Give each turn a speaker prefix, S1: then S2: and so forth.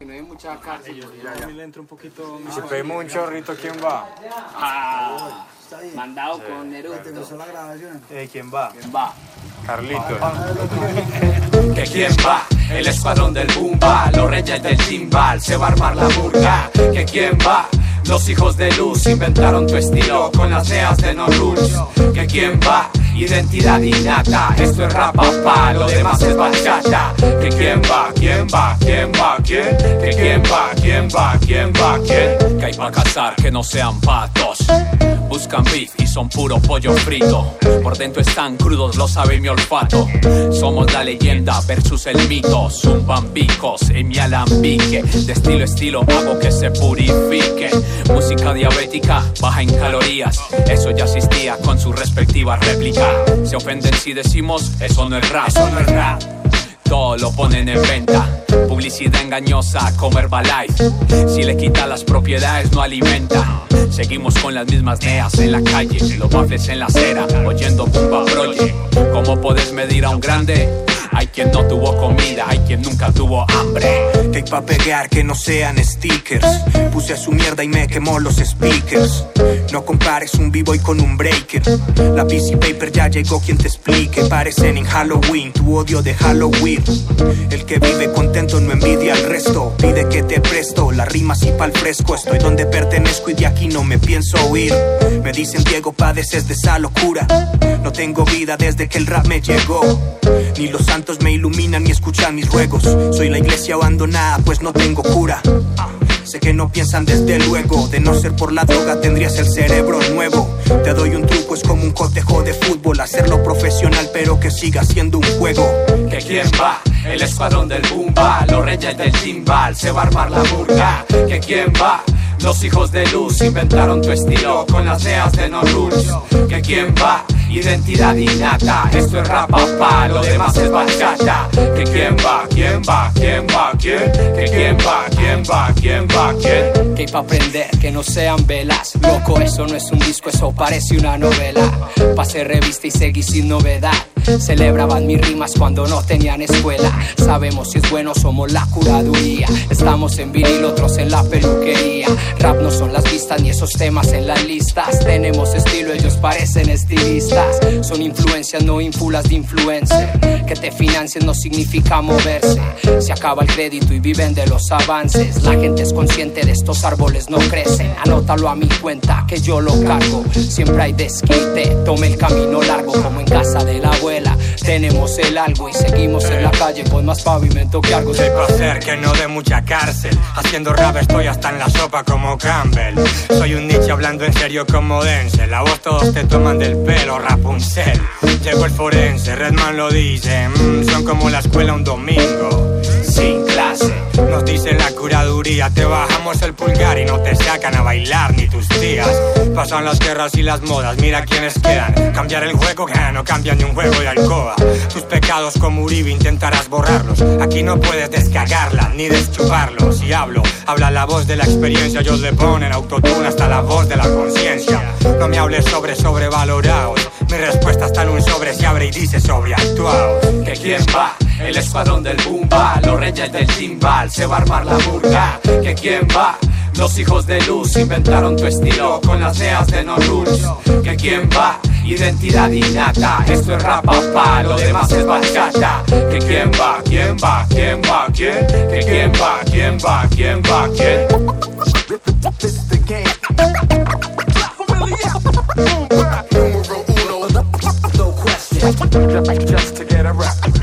S1: No hay mucha cárcel.
S2: Ya, le entra un poquito.
S3: Si pedimos un chorrito, ¿quién va?
S1: Ah, mandado con Neruto.
S4: la grabación.
S2: Eh, ¿Quién va?
S1: Va.
S3: Carlitos.
S5: que quién va, el escuadrón del Bumba, los reyes del timbal, se va a armar la burga, que quién va, los hijos de luz inventaron tu estilo con las neas de no rules, que quién va, identidad innata, esto es rap papá, lo demás es bachata, que quién va, quién va, quién va, quién, que quién va, quién va, quién va, quién, que hay para cazar que no sean patos. Buscan beef y son puro pollo frito. Por dentro están crudos, lo sabe mi olfato. Somos la leyenda versus el mito. Zumban bicos en mi alambique. De estilo estilo hago que se purifique. Música diabética, baja en calorías. Eso ya existía con su respectiva Se ofenden si decimos, eso no es rap. Eso no es rap todo lo ponen en venta. Publicidad engañosa como Herbalife. Si le quita las propiedades, no alimenta. Seguimos con las mismas neas en la calle, los baffles en la acera, oyendo Pumba Project. ¿Cómo puedes medir a un grande? Hay quien no tuvo comida, hay quien nunca tuvo hambre.
S6: Tape pa' pegar que no sean stickers. Puse a su mierda y me quemó los speakers. No compares un b-boy con un breaker. La PC Paper ya llegó quien te explique. Parecen en Halloween, tu odio de Halloween. El que vive contento no envidia al resto. Pide que te presto las rimas y pa'l fresco. Estoy donde pertenezco y de aquí no me pienso huir. Me dicen Diego, padeces de esa locura. No tengo vida desde que el rap me llegó. Ni los santos me iluminan ni escuchan mis ruegos. Soy la iglesia abandonada, pues no tengo cura. Sé que no piensan desde luego. De no ser por la droga, tendrías el cerebro nuevo. Te doy un truco, es como un cotejo de fútbol. Hacerlo profesional, pero que siga siendo un juego.
S5: Que quién va, el escuadrón del Bumba, los reyes del timbal, se va a armar la burga. Que quién va, los hijos de luz inventaron tu estilo con las neas de no rules. Que quién va, identidad innata, esto es rap papá, lo demás es bachata. Que quién va, quién va, quién va, quién, que quién va, quién va, quién va, quién.
S1: Que hay pa' aprender, que no sean velas. Loco, eso no es un disco, eso parece una novela. Pasé revista y seguí sin novedad. Celebraban mis rimas cuando no tenían escuela. Sabemos si es bueno, somos la curaduría. Estamos en vinil, otros en la peluquería. Rap no son las vistas ni esos temas en las listas. Tenemos estilo, ellos parecen estilistas. Son influencias, no infulas de influencer. Que te financien no significa moverse. Se acaba el crédito y viven de los avances. La gente es consciente de estos árboles, no crecen. Anótalo a mi cuenta que yo lo cargo. Siempre hay desquite, tome el camino largo como en casa de la abuela. Tenemos el algo y seguimos en la calle con más pavimento que algo.
S3: Soy hacer que no de mucha cárcel. Haciendo rap estoy hasta en la sopa como Campbell. Soy un nicho hablando en serio como Denzel. La voz todos te toman del pelo, Rapunzel. Llegó el forense, Redman lo dice. mm, son como la escuela un domingo. Nos dicen la curaduría. Te bajamos el pulgar y no te sacan a bailar ni tus tías. Pasan las guerras y las modas, mira quiénes quedan. Cambiar el juego que no cambian ni un juego de alcoba. Tus pecados como Uribe intentarás borrarlos. Aquí no puedes descargarla ni deschuparlos. Si hablo, habla la voz de la experiencia. Ellos le ponen autotune hasta la voz de la conciencia. No me hables sobre sobrevalorados. Mi respuesta está en un sobre, se abre y dice sobreactuados.
S5: Que quién va, el escuadrón del Bumba, los reyes del timbal, se va a armar la burga, que quién va. Los hijos de luz inventaron tu estilo con las ideas de no rules. Que quién va, identidad innata. Esto es rap papá, lo demás es bachata. Que quién va, quién va, quién va, quién. Que quién va, quién va, quién va, quién. This uno, no question. Just to get a rap.